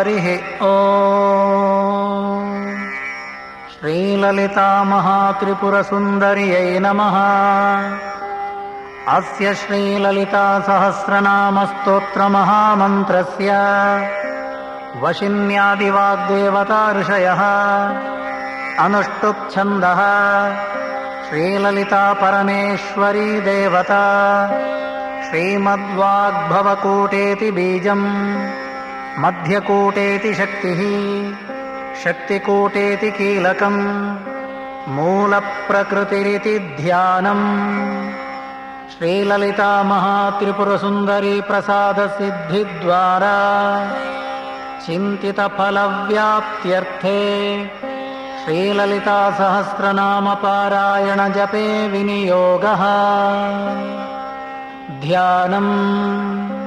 हरिः ओ श्रीललितामहात्रिपुरसुन्दर्यै नमः। अस्य श्रीललितासहस्रनामस्तोत्रमहामन्त्रस्य वशिन्यादिवाग्देवता ऋषयः अनुष्टुप्छन्दः। श्रीललिता परमेश्वरी देवता। श्रीमद्वाग्भवकूटेति बीजम् मध्यकूटेति शक्तिः। शक्तिकूटेति कीलकम्। मूलप्रकृतिरिति ध्यानम् श्रीललिता महात्रिपुरसुन्दरी प्रसादसिद्धिद्वारा। चिन्तितफलव्याप्त्यर्थे। श्रीललितासहस्रनामपारायणजपे विनियोगः। ध्यानम्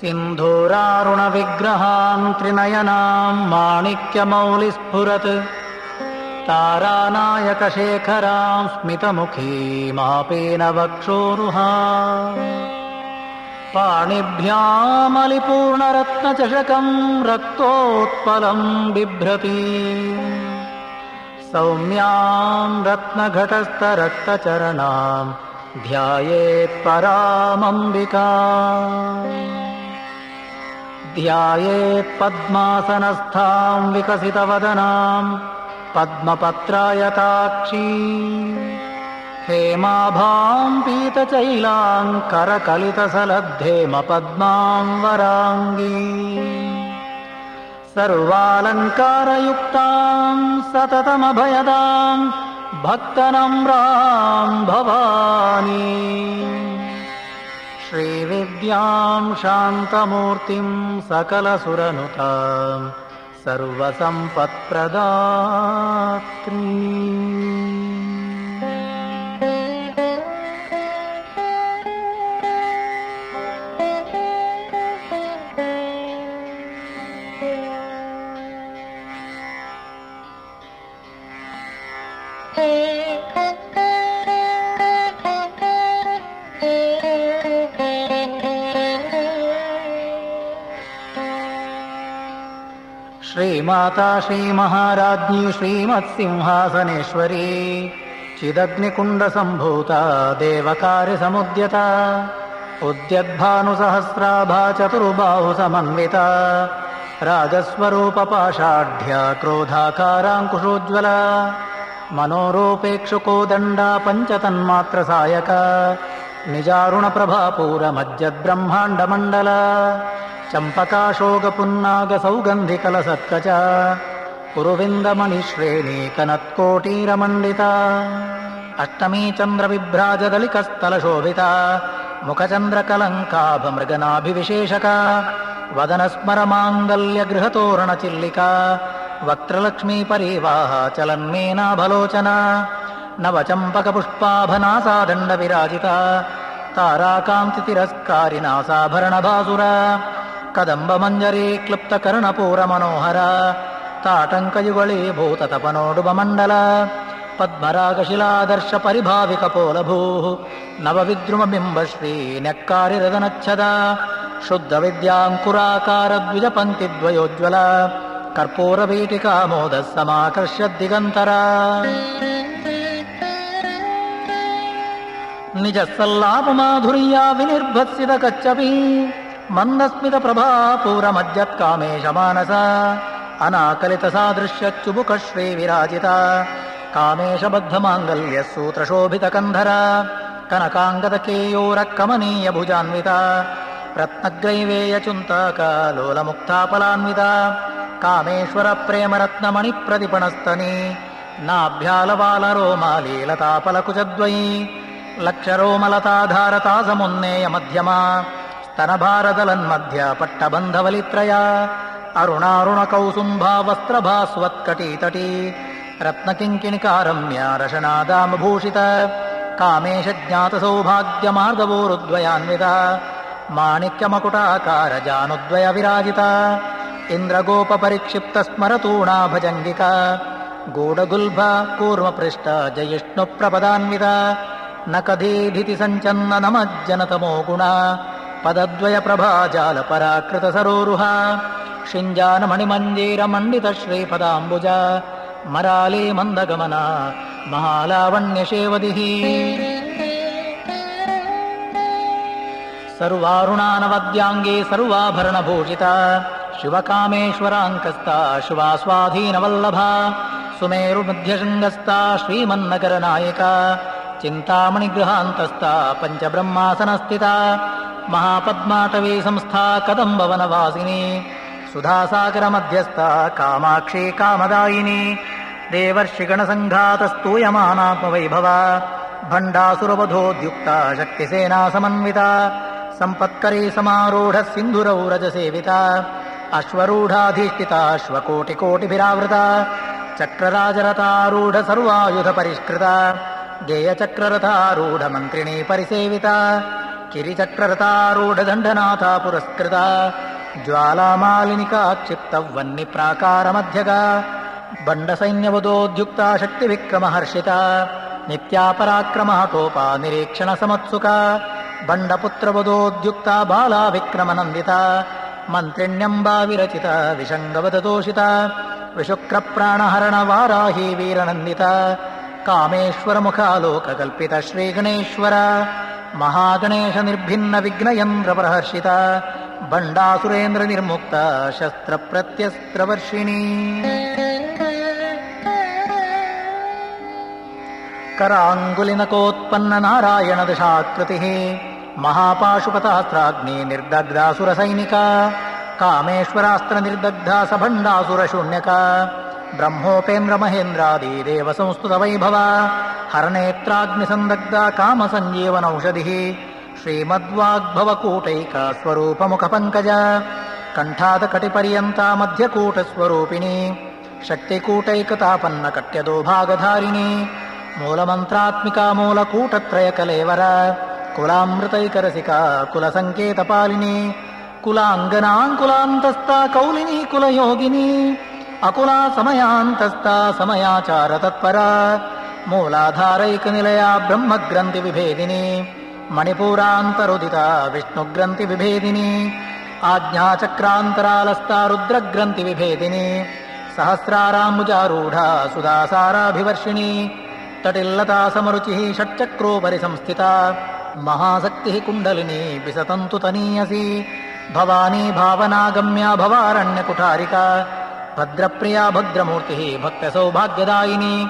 सिन्धूरारुणविग्रहान् त्रिनयनाम् माणिक्यमौलिस्फुरत् तारानायकशेखरां स्मितमुखीमापेन वक्षोरुहा पाणिभ्यामलिपूर्णरत्नचषकम् रक्तोत्पलम् बिभ्रति। सौम्याम् रत्नघटस्थरक्तचरणाम् ध्यायेत्परामम्बिका ध्यायेत्पद्मासनस्थाम् विकसितवदनाम् पद्मपत्रायताक्षी। हेमाभाम् पीतचैलाम् करकलितसलद्धेम पद्माम् वराङ्गी। सर्वालङ्कारयुक्ताम् सततमभयदाम् भक्तनम्राम् भवानी श्रीविद्याम् शान्तमूर्तिम् सकलसुरनुताम् सर्वसम्पत्प्रदात्री श्रीमाता श्रीमहाराज्ञी श्रीमत्सिंहासनेश्वरी। चिदग्निकुण्डसम्भूता देवकार्यसमुद्यता। उद्यद्भानुसहस्राभा चतुर्बाहुसमन्विता राजस्वरूपपाषाढ्या क्रोधाकाराङ्कुशोज्ज्वला। मनोरूपेक्षुकोदण्डा पञ्चतन्मात्रसायका। निजारुणप्रभापूरमज्जद्ब्रह्माण्डमण्डला चम्पकाशोकपुन्नागसौगन्धिकलसत्कच कुरुविन्दमणिश्रेणीकनत्कोटीरमण्डिता अष्टमी चन्द्रविभ्राजदलिकस्थलशोभिता मुखचन्द्रकलङ्काभमृगनाभिविशेषका वदनस्मरमाङ्गल्यगृहतोरणचिल्लिका वक्त्रलक्ष्मीपरीवाह चलन्मेनाभलोचना नवचम्पकपुष्पाभनासादण्डविराजिता ताराकान्तितिरस्कारिनासाभरणभासुरा कदम्बमञ्जरी क्लुप्तकर्णपूरमनोहर ताटङ्कयुगळी भूततपनोडुबमण्डल पद्मरागशिलादर्शपरिभाविकपोलभूः नवविद्रुमबिम्बश्रीन्यक्कारिरदनच्छदा शुद्धविद्याङ्कुराकारद्विजपङ्क्तिद्वयोज्ज्वल कर्पूरवीटिकामोदः समाकर्ष्यद्दिगन्तरा निजसल्लापमाधुर्या विनिर्भत्सितकच्छपि मन्दस्मितप्रभापूरमज्जत्कामेशमानस अनाकलितसादृश्यच्चुबुकश्रीविराजिता कामेशबद्धमाङ्गल्यः सूत्रशोभितकन्धरा कनकाङ्गदकेयोरकमनीयभुजान्विता रत्नग्रैवेयचुन्ताकालोलमुक्ताफलान्विता। कामेश्वरप्रेमरत्नमणिप्रतिपणस्तनी। नाभ्यालबालरोमालीलतापलकुचद्वयी लक्षरोमलताधारता समुन्नेय मध्यमा स्तनभारदलन्मध्य पट्टबन्धवलित्रया अरुणारुणकौसुम्भा वस्त्रभास्वत्कटीतटी रत्नकिङ्किणिकारम्या रशनादामभूषित कामेशज्ञातसौभाग्यमार्गवोरुद्वयान्विता माणिक्यमकुटाकारजानुद्वय विराजिता गूढगुल्भ कूर्मपृष्ठ जयिष्णुप्रपदान्विता न कधीधिति सञ्चन्न नमज्जनतमो गुणा पदद्वयप्रभाजालपराकृतसरोरुहा। शिञ्जानमणिमञ्जीरमण्डितश्रीपदाम्बुज मराली मन्दगमना। महालावण्यशेवदिः। सर्वारुणानवद्याङ्गे सर्वाभरणभूषिता शिवकामेश्वराङ्कस्ता शिवास्वाधीनवल्लभा। सुमेरुमध्यशृङ्गस्ता श्रीमन्नगरनायिका। चिन्तामणिगृहान्तस्था पञ्चब्रह्मासनस्थिता महापद्माटवी संस्था कदम्बवनवासिनी सुधासागरमध्यस्था कामाक्षी कामदायिनी देवर्षिगणसङ्घातस्तूयमानात्मवैभवा भण्डासुरवधोद्युक्ता शक्तिसेना समन्विता सम्पत्करी समारूढः सिन्धुरौरजसेविता अश्वरूढाधिष्ठिताश्वकोटिकोटिभिरावृता चक्रराजरथारूढ सर्वायुध परिष्कृता परिसेविता किरिचक्ररथारूढ दण्डनाथा पुरस्कृता ज्वालामालिनिका क्षिप्तवह्निप्राकारमध्यगा बण्डसैन्यवदोद्युक्ता शक्तिविक्रमहर्षिता नित्या पराक्रमहतोपा निरीक्षणसमत्सुका बण्डपुत्रवदोद्युक्ता बाला विक्रमनन्दिता मन्त्रिण्यम्बा विरचिता विषङ्गवदतोषिता विशुक्रप्राणहरणवाराही वीरनन्दिता कामेश्वरमुखालोककल्पित श्रीगणेश्वर महागणेश निर्भिन्न निर्मुक्ता कराङ्गुलिनकोत्पन्न नारायण दशाकृतिः महापाशुपतास्त्राग्नि निर्दग्धासुरसैनिका कामेश्वरास्त्र निर्दग्धा सभण्डासुरशून्यका ब्रह्मोपेन्द्र महेन्द्रादि देव संस्तुत वैभवा हरनेत्राग्निसन्दग्धा कामसञ्जीवनौषधिः श्रीमद्वाग्भवकूटैक स्वरूपमुख पङ्कज कण्ठादकटिपर्यन्ता मध्यकूटस्वरूपिणी। शक्तिकूटैकतापन्न कट्यदो भागधारिणी मूलमन्त्रात्मिका मूलकूटत्रयकलेवर कुलामृतैकरसिका कुलसङ्केतपालिनी कुलाङ्गनाङ्कुलान्तस्था कौलिनी कुलयोगिनी अकुला समयान्तस्था समयाचार तत्परा मूलाधारैकनिलया ब्रह्मग्रन्थिविभेदिनी मणिपूरान्तरुदिता विष्णुग्रन्थिविभेदिनी आज्ञाचक्रान्तरालस्ता रुद्रग्रन्थिविभेदिनी सहस्राराम्बुजारूढा सुदासाराभिवर्षिणी तटिल्लता समरुचिः षट्चक्रोपरि संस्थिता महाशक्तिः कुण्डलिनी विसतन्तु तनीयसी भवानी भावनागम्या भवारण्यकुठारिका भद्रप्रिया भद्रमूर्तिः भक्तसौभाग्यदायिनी।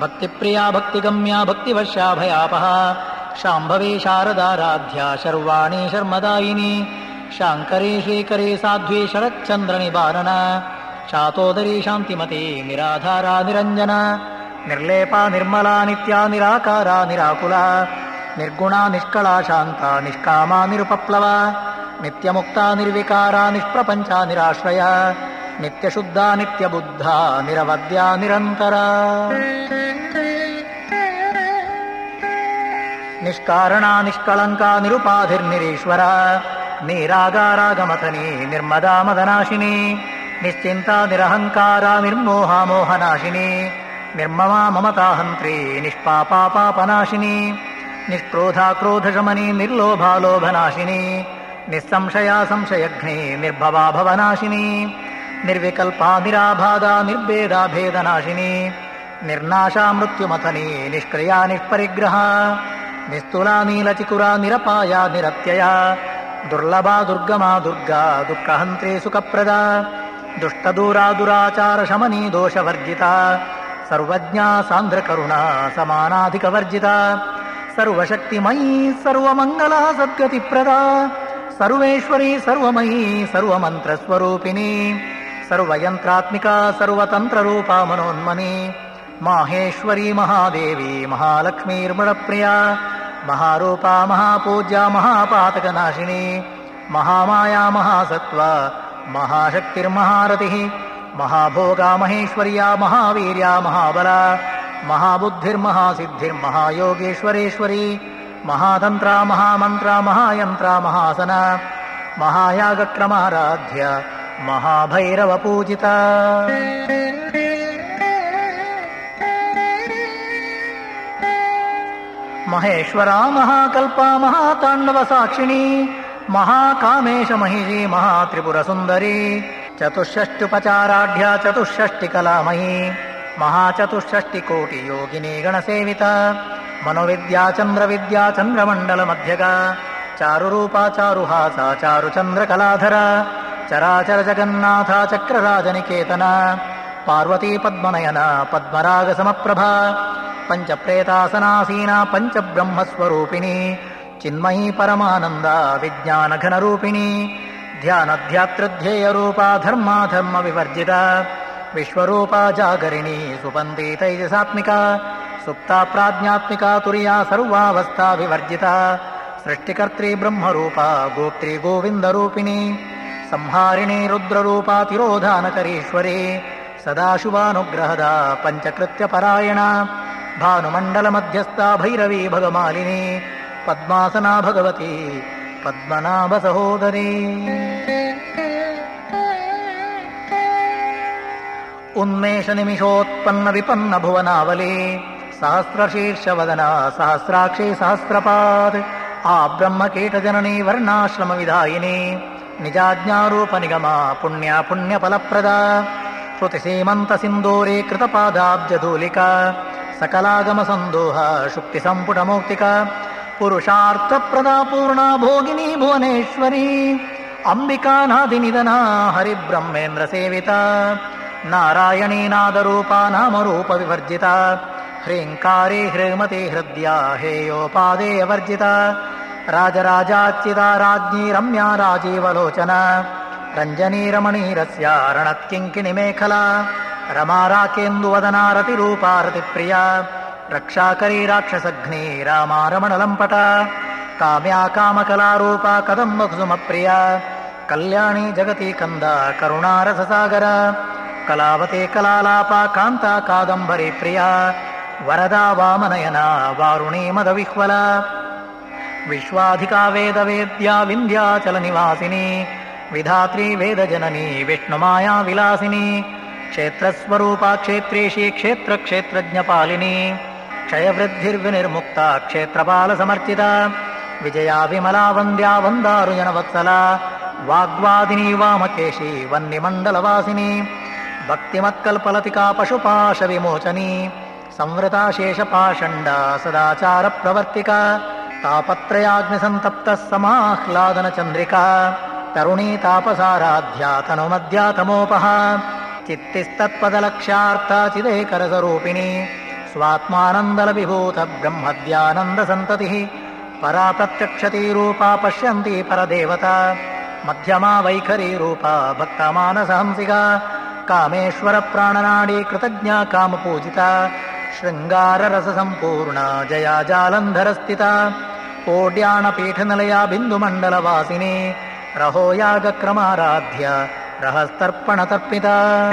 भक्तिप्रिया भक्तिगम्या भक्तिवर्षा भयापहा। शाम्भवी शारदाराध्या शर्वाणी शर्मदायिनी। शाङ्करी श्रीकरी साध्वी शरच्चन्द्रनिवारण शातोदरी शान्तिमती निराधारा निरञ्जन। निर्लेपा निर्मला नित्या निराकारा निराकुला। निर्गुणा निष्कला शान्ता निष्कामा निरुपप्लवा। नित्यमुक्ता निर्विकारा निष्प्रपञ्चा निराश्रया नित्यशुद्धा नित्यबुद्धा निरवद्या निरन्तरा। निष्कारणा निष्कलङ्का निरुपाधिर्निरीश्वरा नीरागारागमथनी निर्मदा मदनाशिनी निश्चिन्ता निरहङ्कारा निर्मोहा मोहनाशिनी निर्ममा ममताहन्त्री निष्क्रोधा क्रोधशमनी निर्लोभा लोभनाशिनी निःसंशया संशयघ्नी निर्भवा भवनाशिनी निर्विकल्पा निराबाधा निर्भेदा भेदनाशिनी निर्नाशा मृत्युमथनी निष्क्रिया निष्परिग्रहा। निस्तुला नीलचिकुरा निरपाया निरत्यया। दुर्लभा दुर्गमा दुर्गा दुःखहन्त्री सुखप्रदा। दुष्टदूरा दुराचार शमनी दोषवर्जिता। सर्वज्ञा सान्द्रकरुणा समानाधिकवर्जिता। सर्वशक्तिमयी सर्वमङ्गला सद्गतिप्रदा। सर्वेश्वरी सर्वमयी सर्वमन्त्रस्वरूपिणी सर्वयन्त्रात्मिका सर्वतन्त्ररूपा मनोन्मनी माहेश्वरी महादेवी महालक्ष्मीर्मणप्रिया महारूपा महापूज्या महापातकनाशिनी महामाया महासत्त्वा महाशक्तिर्महारथिः महाभोगा महेश्वर्या महावीर्या महाबला महाबुद्धिर्महासिद्धिर्महायोगेश्वरेश्वरी महातन्त्रा महामन्त्रा महायन्त्रा महासना महायागक्रमाराध्य महाभैरवपूजिता। महेश्वरा महाकल्पा महाताण्डवसाक्षिणी महाकामेश महिषी महात्रिपुरसुन्दरी चतुष्षष्ट्युपचाराढ्या चतुष्षष्टिकलामयी महाचतुष्षष्टिकोटियोगिनी गणसेविता मनोविद्या चन्द्रविद्या चन्द्रमण्डलमध्यगा चारुरूपा चारुहासा चारुचन्द्रकलाधर चराचर जगन्नाथा चक्रराजनिकेतना पार्वती पद्मनयना पद्मरागसमप्रभा पञ्चप्रेतासनासीना पञ्चब्रह्मस्वरूपिणी चिन्मयी परमानन्दा विज्ञानघनरूपिणी ध्यानध्यातृध्येयरूपा धर्माधर्मविवर्जिता विश्वरूपा जागरिणी सुपन्ती तैजसात्मिका सुप्ता प्राज्ञात्मिका तुर्या सर्वावस्था विवर्जिता सृष्टिकर्त्री ब्रह्मरूपा गोत्री गोविन्दरूपिणी संहारिणी रुद्ररूपा तिरोधानकरीश्वरी पञ्चकृत्यपरायणा। भानुमण्डलमध्यस्था भैरवी भगमालिनी पद्मासना भगवती पद्मनाभसहोदरी। उन्मेषनिमिषोत्पन्न विपन्न भुवनावली सहस्रशीर्षवदना सहस्राक्षी सहस्रपात् आब्रह्मकीटजननी वर्णाश्रमविधायिनी निजाज्ञारूपनिगमा पुण्या पुण्यफलप्रदा। श्रुतिसीमन्तसिन्दूरी कृतपादाब्जधूलिका सकलागमसन्दोह शुक्तिसम्पुटमौक्तिका पुरुषार्थप्रदा पूर्णा भोगिनी भुवनेश्वरी अम्बिकानादिनिधना हरिब्रह्मेन्द्रसेविता नारायणी नादरूपा नामरूपविवर्जिता ह्रीङ्कारी ह्रीमती हृद्या हेयोपादेयवर्जिता राजराजाच्युता राज्ञी रम्या राजीवलोचना। रञ्जनी रमणीरस्या रणत्किङ्किणिमेखला। रमा राकेन्दुवदना रतिरूपा रतिप्रिया रक्षाकरी राक्षसघ्नी रामा रमणलम्पटा काम्या कामकलारूपा कदम्बकुसुमप्रिया। कल्याणी जगती कन्दा करुणारससागर। कलावते कलालापा कान्ता कादम्बरी प्रिया वरदा वामनयना वारुणी मदविह्वला विश्वाधिका वेदवेद्या विन्ध्याचलनिवासिनी विधात्री वेदजननी विष्णुमाया विलासिनी क्षेत्रस्वरूपा क्षेत्रेशी क्षेत्रक्षेत्रज्ञपालिनी क्षयवृद्धिर्विनिर्मुक्ता क्षेत्रपालसमर्चिता विजया विमला वन्द्या वन्दारुजनवत्सला वाग्वादिनी वामकेशी वह्निमण्डलवासिनी भक्तिमत्कल्पलतिका पशुपाशविमोचनी संवृता शेषपाषण्डा सदाचारप्रवर्तिका तापत्रयाग्निसन्तप्तः समाह्लादनचन्द्रिका। तरुणी तापसाराध्या तनुमध्यातमोपः चित्तिस्तत्पदलक्ष्यार्था चिदेकरसरूपिणी स्वात्मानन्दलविभूत ब्रह्मद्यानन्दसन्ततिः परा प्रत्यक्षतीरूपा पश्यन्ती परदेवता। मध्यमा वैखरी रूपा भक्तमानसहंसिका। कामेश्वरप्राणनाडी कृतज्ञा कामपूजिता शृङ्गाररससम्पूर्णा जया जालन्धरस्थिता। कोड्याणपीठनिलया बिन्दुमण्डलवासिनी। रहो यागक्रमाराध्य रहस्तर्पणतर्पिता।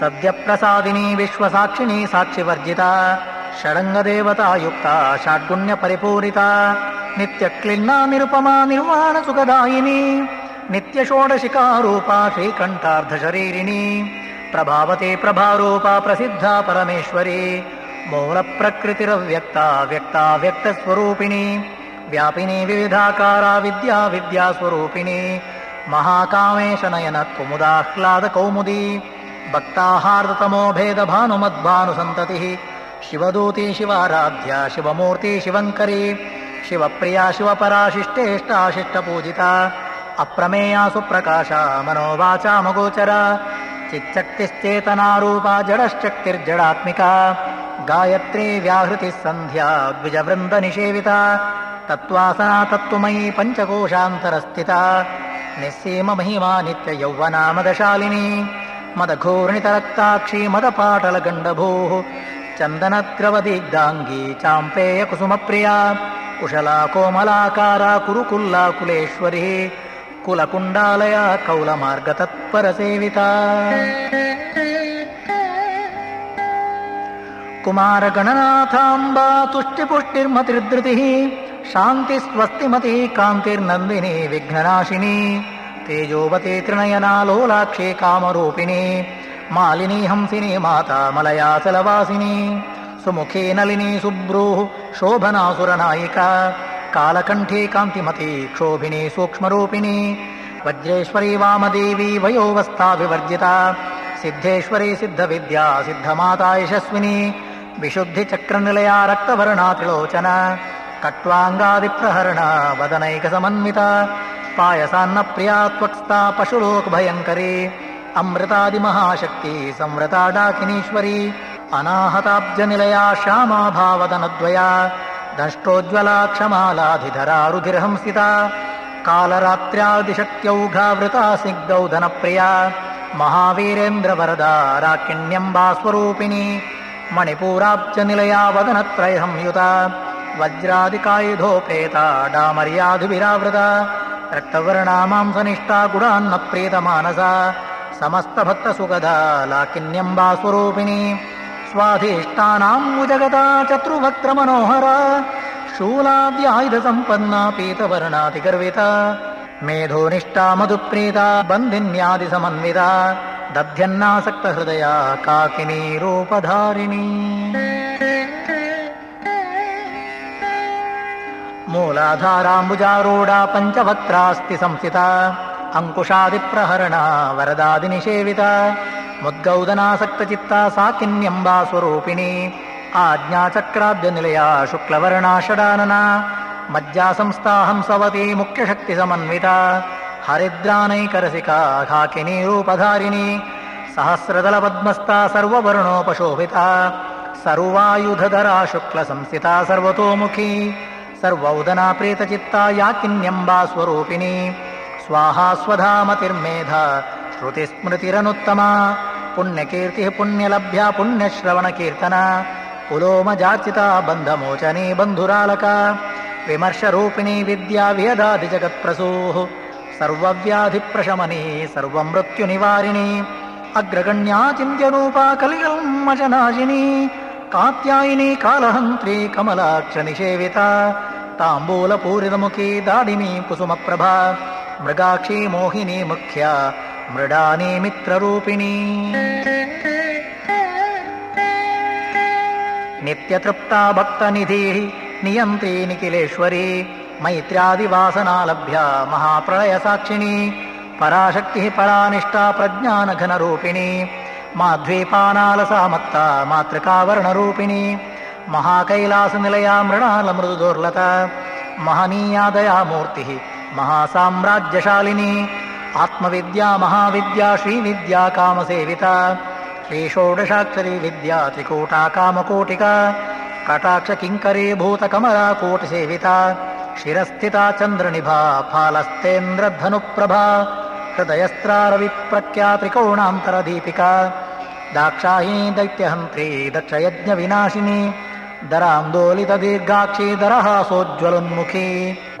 सद्यप्रसादिनी विश्वसाक्षिणी साक्षिवर्जिता। षडङ्गदेवतायुक्ता षड्गुण्यपरिपूरिता। नित्यक्लिन्ना निरुपमा निर्वाणसुखदायिनी। नित्यषोडशिकारूपा श्रीकण्ठार्धशरीरिणी प्रभावते प्रभारूपा प्रसिद्धा परमेश्वरी। मूलप्रकृतिरव्यक्ता व्यक्ता व्यक्तस्वरूपिणी। व्यापिनी विविधाकारा विद्या विद्यास्वरूपिणी। महाकामेशनयन कुमुदाह्लाद कौमुदी भक्ताहार्दतमो भेदभानुमद्भानुसन्ततिः। शिवदूती शिवाराध्या शिवमूर्ति शिवङ्करी। शिवप्रिया शिवपराशिष्टेष्टाशिष्टपूजिता। अप्रमेया सुप्रकाशा मनोवाचामगोचरा चिच्चक्तिश्चेतनारूपा जडश्चक्तिर्जडात्मिका गायत्री व्याहृतिः सन्ध्या द्विजवृन्दनिषेविता तत्त्वासना तत्त्वमयी पञ्चकोशान्तरस्थिता निःसीममहिमा नित्ययौवना मदशालिनी मदघूर्णितरक्ताक्षी मदपाटलगण्डभूः चन्दनद्रवदिग्धाङ्गी चाम्पेयकुसुमप्रिया कुशला कोमलाकारा कुरुकुल्ला कुलेश्वरी कुलकुण्डालया कौलमार्गतत्परसेविता। कुमारगणनाथाम्बा तुष्टिपुष्टिर्मतिर्धृतिः शान्तिस्वस्तिमतिः कान्तिर्नन्दिनी विघ्ननाशिनी तेजोवती त्रिनयना लोलाक्षी कामरूपिणी मालिनी हंसिनी माता मलयाचलवासिनी सुमुखे नलिनी सुब्रूः शोभनासुरनायिका कालकण्ठे कान्तिमती क्षोभिनी सूक्ष्मरूपिणी वज्रेश्वरी वामदेवी वयोवस्थाभिवर्जिता सिद्धेश्वरी सिद्धविद्या सिद्धमाता यशस्विनी विशुद्धिचक्रनिलया रक्तवर्णा त्रिलोचना कट्वाङ्गादिप्रहरणा वदनैकसमन्विता पायसान्नप्रिया त्वक्स्ता पशुलोकभयङ्करी अमृतादिमहाशक्ति संवृता डाकिनीश्वरी अनाहताब्जनिलया श्यामा भावदनद्वया दष्टोज्ज्वला क्षमालाधिधरा रुधिर्हंसिता कालरात्र्यादिशक्त्यौघावृता स्निग्धौधनप्रिया महावीरेन्द्रवरदा राकिण्यम्बा स्वरूपिणी मणिपूराब्जनिलया वदनत्रयसंयुता वज्रादिकायुधोपेता डामर्याधिभिरावृता रक्तवर्णा मांसनिष्ठा गुडान्नप्रीतमानसा समस्तभक्तसुगदा लाकिन्यम्बा स्वरूपिणी स्वाधिष्ठानाम् जगता चतुर्वक्त्रमनोहरा शूलाद्यायुधसम्पन्ना पीतवर्णातिगर्विता मेधोनिष्ठा मधुप्रीता बन्धिन्यादिसमन्विता दध्यन्नासक्तहृदया काकिनी रूपधारिणी मूलाधाराम्बुजारूढा पञ्चवक्त्रास्ति संस्थिता अङ्कुशादिप्रहरणा वरदादिनिषेविता मुद्गौदनासक्तचित्ता सा किन्यम्बा स्वरूपिणी आज्ञाचक्राब्जनिलया शुक्लवर्णा षडानना मज्जासंस्था हंसवती मुख्यशक्तिसमन्विता हरिद्रानैकरसिका घाकिनी रूपधारिणी सहस्रदलपद्मस्था सर्ववर्णोपशोभिता सर्वायुधधरा शुक्लसंस्थिता सर्वतोमुखी सर्वौदना प्रीतचित्ता या किन्यम्बा स्वरूपिणी स्वाहा स्वधामतिर्मेधा श्रुतिस्मृतिरनुत्तमा पुण्यकीर्तिः पुण्यलभ्या पुण्यश्रवणकीर्तना पुलोमजाचिता बन्धमोचनी बन्धुरालका विमर्शरूपिणी विद्या वियदादि जगत्प्रसूः सर्वव्याधिप्रशमनी सर्वमृत्युनिवारिणी अग्रगण्या चिन्त्यरूपा कलिकल्मशनाशिनी कात्यायिनी कालहन्त्री कमलाक्ष निषेविता ताम्बूलपूरितमुखी दाडिनी कुसुमप्रभा मृगाक्षी मोहिनी मुख्या मृडानी मित्ररूपिणी नित्यतृप्ता भक्तनिधिः नियन्त्री निखिलेश्वरी मैत्र्यादिवासनालभ्या महाप्रलयसाक्षिणी पराशक्तिः परानिष्ठा प्रज्ञानघनरूपिणी माध्वीपानालसामत्ता मातृकावर्णरूपिणी महाकैलासनिलया मृणालमृदुदुर्लता महनीया दयामूर्तिः महासाम्राज्यशालिनी आत्मविद्या महाविद्या श्रीविद्या कामसेविता श्रीषोडशाक्षरी विद्या त्रिकूटा कामकोटिका कटाक्ष किङ्करी भूतकमला कोटिसेविता शिरस्थिता चन्द्रनिभा फालस्तेन्द्रधनुप्रभा हृदयस्त्रारविप्रख्या त्रिकोणान्तरदीपिका दाक्षायी दैत्यहन्त्री दक्षयज्ञविनाशिनी दरान्दोलितदीर्घाक्षी दरहासोज्ज्वलोन्मुखी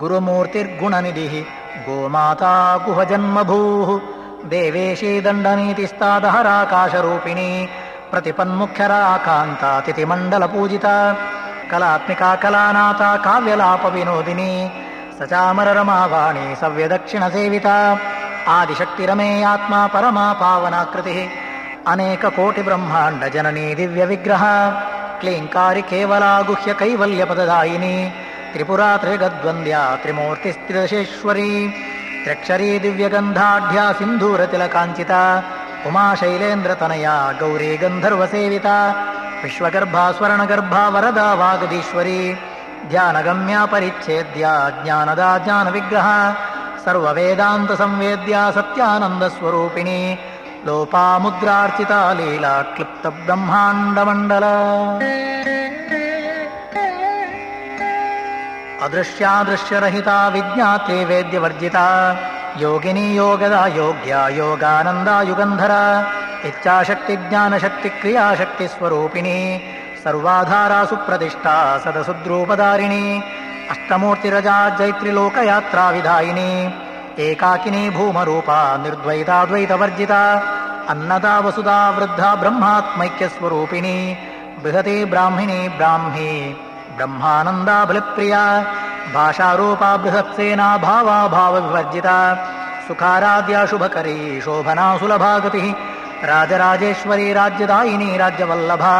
गुरुमूर्तिर्गुणनिधिः गोमाता गुहजन्मभूः। देवेशी दण्डनीतिस्तादहराकाशरूपिणी प्रतिपन्मुख्यराकान्ता तिथिमण्डलपूजिता कलात्मिका कलानाथा काव्यलापविनोदिनी सचामररमावाणी सव्यदक्षिणसेविता आदिशक्तिरमेयात्मा परमा पावनाकृतिः अनेककोटिब्रह्माण्डजननी दिव्यविग्रह क्लीङ्कारि केवला गुह्य कैवल्यपददायिनी त्रिपुरा त्रिगद्वन्द्या त्रिमूर्तिस्त्रिदशेश्वरी त्र्यक्षरी दिव्यगन्धाढ्या सिन्धूरतिलकाञ्चिता उमाशैलेन्द्रतनया गौरी गन्धर्वसेविता विश्वगर्भा स्वर्णगर्भा वरदा वागदीश्वरी ध्यानगम्या परिच्छेद्या ज्ञानदा ज्ञानविग्रह सर्ववेदान्तसंवेद्या सत्यानन्दस्वरूपिणी लोपामुद्रार्चिता लीला क्लुप्तब्रह्माण्डमण्डल अदृश्यादृश्यरहिता विज्ञाते वेद्यवर्जिता। योगिनी योगदा योग्या योगानन्दा युगन्धरा। इच्छाशक्ति ज्ञानशक्ति क्रियाशक्ति स्वरूपिणी सर्वाधारा सुप्रतिष्ठा सदसुद्रूपधारिणी अष्टमूर्तिरजा जैत्रिलोकयात्रा विधायिनी। एकाकिनी भूमरूपा निर्द्वैताद्वैतवर्जिता। अन्नदा वसुधा वृद्धा ब्रह्मात्मैक्यस्वरूपिणी। बृहती ब्राह्मिणी ब्राह्मी ब्रह्मानन्दा बलिप्रिया भाषारूपा बृहत्सेना भावा भावविवर्जिता। सुखाराद्या शुभकरी शोभना सुलभा गतिः राजराजेश्वरी राज्यदायिनी राज्यवल्लभा।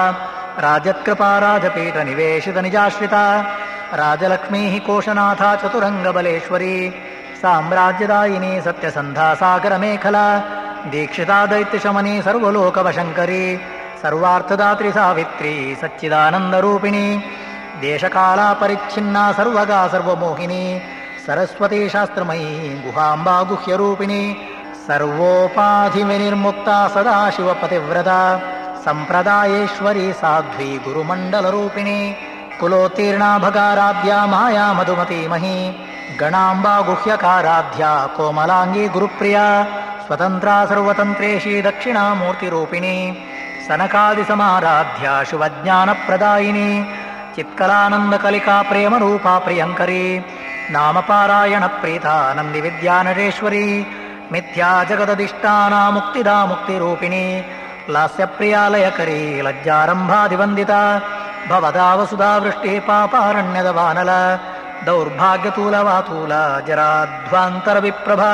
राजत्कृपा राजपीठनिवेशितनिजाश्रिता राजलक्ष्मीः कोशनाथा चतुरङ्गबलेश्वरी। साम्राज्यदायिनी सत्यसन्धा सागरमेखला दीक्षिता दैत्यशमनी सर्वलोकवशङ्करी। सर्वार्थदात्री सावित्री सच्चिदानन्दरूपिणी देशकाला परिच्छिन्ना सर्वगा सर्वमोहिनी सरस्वती शास्त्रमयी गुहाम्बा गुह्यरूपिणी सर्वोपाधिविनिर्मुक्ता सदा शिवपतिव्रता सम्प्रदायेश्वरी साध्वी गुरुमण्डलरूपिणी कुलोत्तीर्णा भगाराध्या माया मधुमतीमही गणाम्बा गुह्यकाराध्या कोमलाङ्गी गुरुप्रिया स्वतन्त्रा सर्वतन्त्रेशी दक्षिणामूर्तिरूपिणी सनकादिसमाराध्या शुभज्ञानप्रदायिनी चित्कलानन्दकलिका प्रेमरूपा प्रियङ्करी नामपारायणप्रीता नन्दिविद्यानरेश्वरी मिथ्या जगदधिष्ठाना मुक्तिदा मुक्तिरूपिणी लास्यप्रियालयकरी लज्जारम्भादिवन्दिता भवदा वसुधा वृष्टिः पापारण्यदवानल दौर्भाग्यतूलवातूल जराध्वान्तरविप्रभा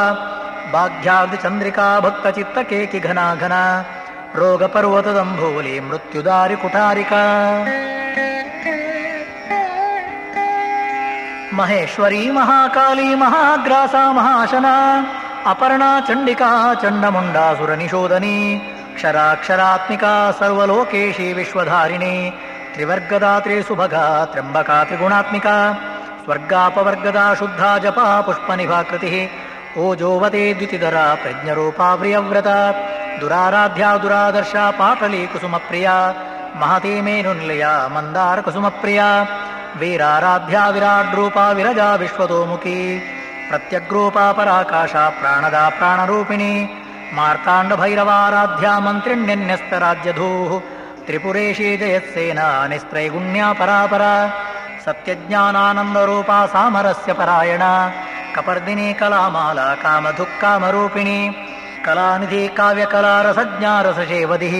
भाग्यादिचन्द्रिका भक्तचित्तकेकि घना घना रोगपर्वतदम्भूली मृत्युदारि कुठारिका महेश्वरी महाकाली महाग्रासा महाशना, अपर्णा चंडिका चण्डिका चण्डमुण्डासुरनिशोदनी क्षराक्षरात्मिका सर्वलोकेशी विश्वधारिणी त्रिवर्गदात्री सुभगा त्र्यम्बका त्रिगुणात्मिका, स्वर्गापवर्गदा शुद्धा जपा पुष्पनिभाकृतिः, ओजोवते प्रज्ञरूपा प्रियव्रता, दुराराध्या दुरादर्शा पाटली कुसुमप्रिया महती मेनुनिलया मन्दारकुसुमप्रिया वीराराध्या विराड्रूपा विरजा विश्वतोमुखी प्रत्यग्रूपा पराकाशा प्राणदा प्राणरूपिणी मार्ताण्डभैरवाराध्या मन्त्रिण्यन्यस्तराज्यधूः त्रिपुरेशी जयत्सेना निस्त्रैगुण्या परापरा सत्यज्ञानानन्दरूपा सामरस्य परायणा कपर्दिनी कलामाला कामधुक्कामरूपिणी कलानिधि काव्यकला रसज्ञा रसशेवधिः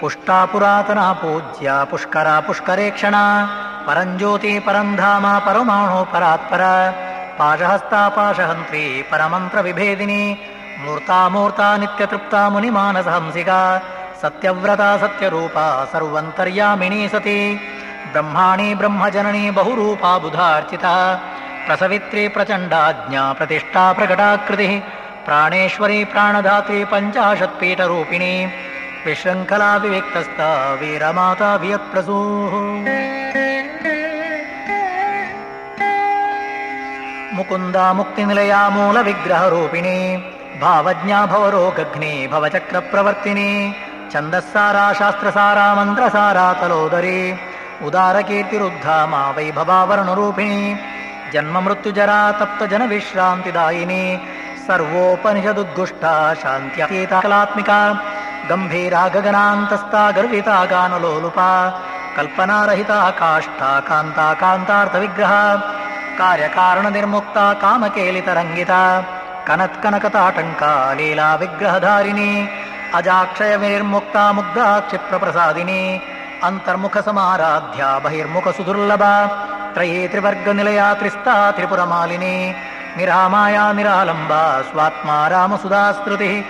पुष्टा पुरातना पूज्या पुष्करा पुष्करेक्षणा परञ्ज्योति परन्धामा परमाणु परात्परा। पाशहस्ता पाशहन्त्री परमन्त्रविभेदिनी मूर्ता मूर्ता नित्यतृप्ता मुनिमानसहंसिका सत्यव्रता सत्यरूपा सर्वन्तर्यामिणी सती ब्रह्माणि ब्रह्मजननी बहुरूपा बुधार्चिता प्रसवित्री प्रचण्डाज्ञा प्रतिष्ठा प्रकटाकृतिः प्राणेश्वरी प्राणधात्री पञ्चाशत्पीठरूपिणी विशृङ्खला विविक्तस्था वीरमाता वियत्प्रसूः मुकुन्दा मुक्तिनिलया मूलविग्रहरूपिणी भावज्ञा भवरोगघ्नी भवचक्रप्रवर्तिनी छन्दःसारा शास्त्रसारा मन्त्रसारा तलोदरी उदारकीर्तिरुद्धामा वैभवावरणरूपिणी जन्ममृत्युजरा तप्तजनविश्रान्तिदायिनी सर्वोपनिषदुद्गुष्टा शान्त्यतीताकलात्मिका गम्भीरा गगनान्तस्था गर्विता गानलोलुपा कल्पनारहिता काष्ठा कान्ता कान्तार्थविग्रहा कार्यकारणनिर्मुक्ता कामकेलितरङ्गिता। कनत्कनकताटङ्का लीला विग्रहधारिणी मुग्धा क्षिप्रप्रसादिनी। अन्तर्मुखसमाराध्या बहिर्मुखसुदुर्लभा। त्रयी त्रिवर्गनिलया त्रिस्ता त्रिपुरमालिनी। निरामाया निरालम्बा स्वात्मा रामसुधास्तृतिः।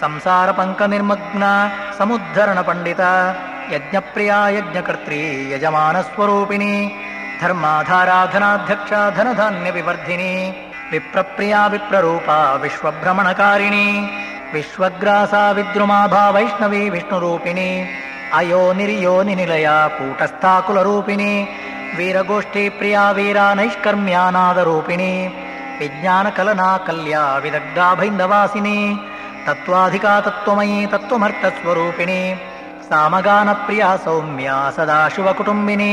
संसारपङ्कनिर्मग्ना समुद्धरणपण्डिता। यज्ञप्रिया यज्ञकर्त्री यजमानस्वरूपिणी धर्माधाराधनाध्यक्षा धनधान्यविवर्धिनी विप्रप्रिया विप्ररूपा विश्वभ्रमणकारिणी विश्वग्रासा विद्रुमाभा वैष्णवी विष्णुरूपिणी अयो निर्योनिनिलया कूटस्थाकुलरूपिणी वीरगोष्ठी प्रिया वीरा नैष्कर्म्यानादरूपिणी विज्ञानकलना कल्या विदग्धा भैन्दवासिनी तत्त्वाधिका तत्त्वमयी तत्त्वमर्थस्वरूपिणी सामगानप्रिया सौम्या सदा शिवकुटुम्बिनी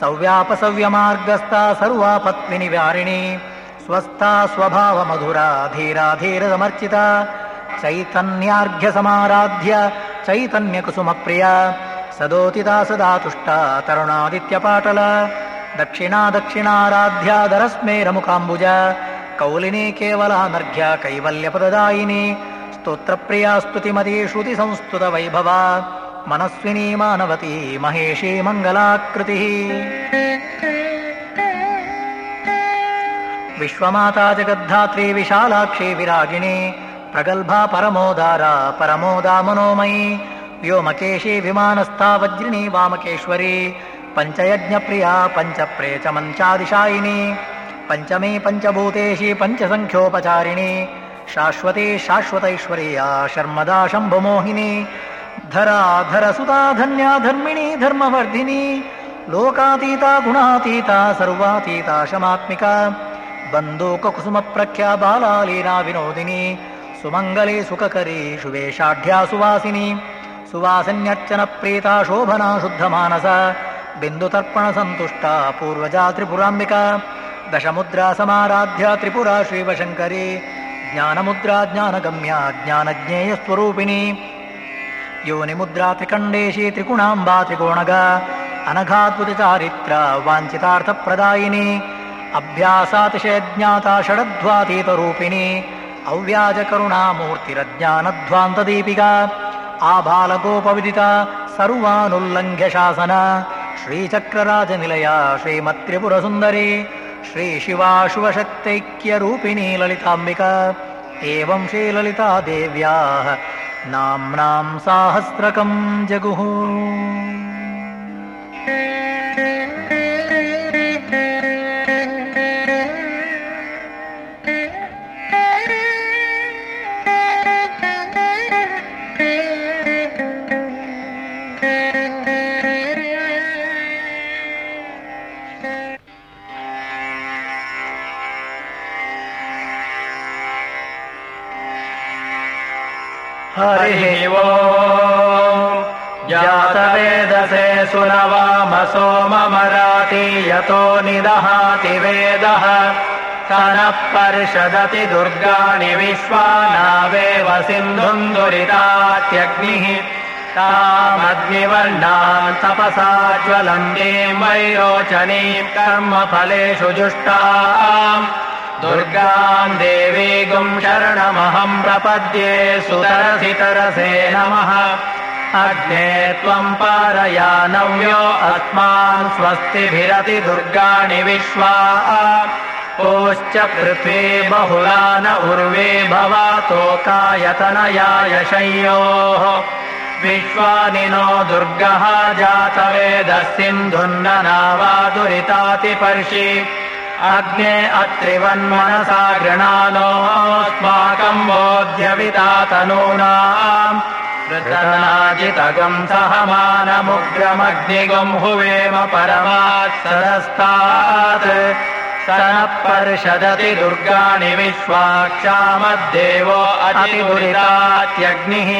सव्यापसव्यमार्गस्था सर्वापत्विनिवारिणी स्वस्था स्वभावमधुरा धीरा धीरसमर्चिता चैतन्यार्घ्यसमाराध्य चैतन्यकुसुमप्रिया सदोतिता सदा तुष्टा तरुणादित्यपाटल दक्षिणा दक्षिणाराध्यादरस्मेरमुकाम्बुज कौलिनी केवलानर्घ्य कैवल्यपददायिनी स्तोत्रप्रिया स्तुतिमती श्रुतिसंस्तुतवैभवा मनस्विनी मानवती महेशी मङ्गलाकृतिः विश्वमाता जगद्धात्री विशालाक्षी विराजिणी प्रगल्भा परमोदारा परमोदा मनोमयी व्योमकेशी विमानस्था वज्रिणी वामकेश्वरी पञ्चयज्ञप्रिया पञ्चप्रेचमञ्चादिशायिनी पञ्चमे पञ्चभूतेशी पञ्चसङ्ख्योपचारिणी शाश्वती शाश्वतैश्वर्या शर्मदा शम्भुमोहिनी धरा धरसुता धन्या धर्मिणी धर्मवर्धिनी लोकातीता गुणातीता सर्वातीता शमात्मिका बन्दूककुसुमप्रख्या बालालीना विनोदिनी सुमङ्गले सुखकरी शुभेषाढ्या सुवासिनी सुवासिन्यर्चनप्रीता शोभना शुद्धमानसा बिन्दुतर्पणसन्तुष्टा पूर्वजा त्रिपुराम्बिका दशमुद्रा समाराध्या त्रिपुरा श्रीवशङ्करी ज्ञानमुद्रा ज्ञानगम्या ज्ञानज्ञेयस्वरूपिणी योनिमुद्रा त्रिकण्डेशी त्रिगुणाम्बा त्रिकोणगा अनघाद्भुतचारित्रा वाञ्छितार्थप्रदायिनी अभ्यासातिशयज्ञाता षडध्वातीतरूपिणी अव्याजकरुणामूर्तिरज्ञानध्वान्तदीपिका आबालगोपविदिता सर्वानुल्लङ्घ्य श्रीचक्रराजनिलया श्रीमत्त्रिपुरसुन्दरी श्रीशिवाशुवशक्तैक्यरूपिणी ललिताम्बिका एवं श्रीललिता देव्याः नाम्नाम् साहस्रकम् जगुः हरिः वो जातवेदसे सुनवाम सोममराति यतो निदहाति वेदः। स नः पर्षदति दुर्गाणि विश्वानावेव सिन्धुम् दुरितात्यग्निः। तामग्निवर्णान् तपसा ज्वलन्तीम् वैरोचनीम् कर्मफलेषु जुष्टाम् दुर्गाम् देवीगुम् शरणमहम् प्रपद्ये सुतरसि तरसे नमः अग्ने त्वम् पारयानव्यो अस्मान् स्वस्तिभिरति दुर्गाणि विश्वा। ओश्च पृथ्वी बहुला न उर्वे भवातोकायतनयाय शय्योः। विश्वानि नो दुर्गः जातवेदः सिन्धुन्ननावा दुरितातिपर्षि अग्ने अत्रिवन्मनसा गृणानोऽस्माकम् बोध्यवितातनूनाम् ृतनाजितगम् सहमानमुग्रमग्निगम् हुवेम परमात् सरस्तात् स नः पर्षदति दुर्गाणि विश्वाक्षामद्देवो अतिदुरितात्यग्निः।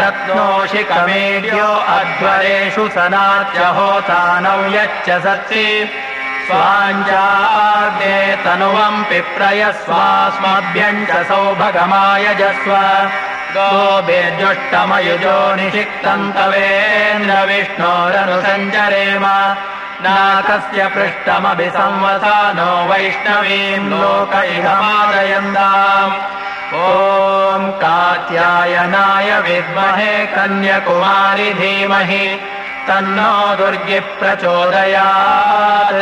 रत्नोषि कमेड्यो अध्वरेषु सनात्यहोतानौ यच्च सत्सि स्वाञ्जाग्ने तनुवम् पिप्रयस्वास्मभ्यम् च सौभगमायजस्व गोभिर्जुष्टमयुजो निषिक्तम् तवेन्द्र विष्णोरनुसञ्चरेम नाकस्य पृष्ठमभि संवसानो इहमादयन्ताम् ॐ कात्यायनाय विद्महे कन्यकुमारि धीमहि तन्नो दुर्गि प्रचोदयात्